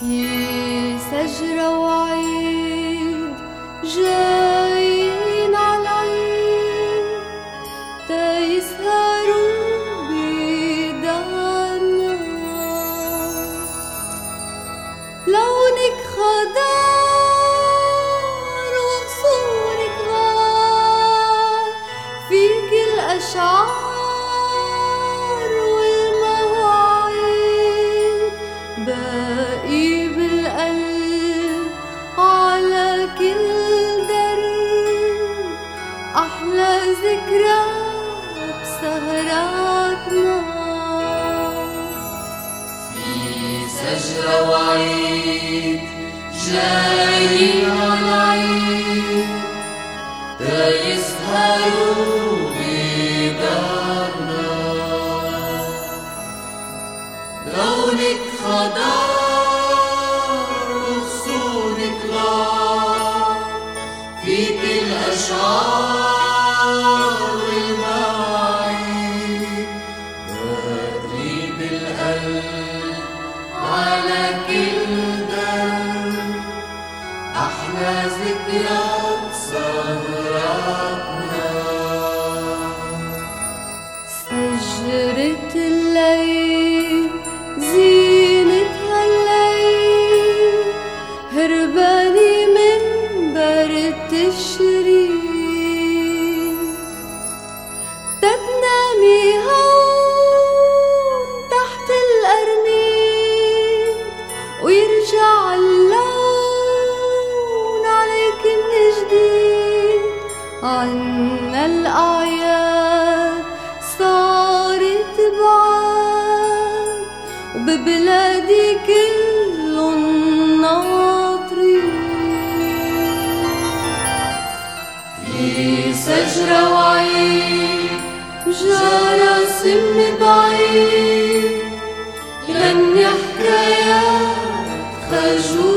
في سجرة وعيد جايين على عيد تيسهروا بيدانا لونك خضار وغصونك غار فيك الأشعار سجرة وعيد جايين على عيد تيسهروا بدارنا لونك خضار Secret-i عنا الأعياد صارت بعاد وببلادي كلن ناطرين في سجرة وعيد جارة سم بعيد غني حكايات خجول.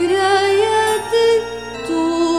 ذكريات الطول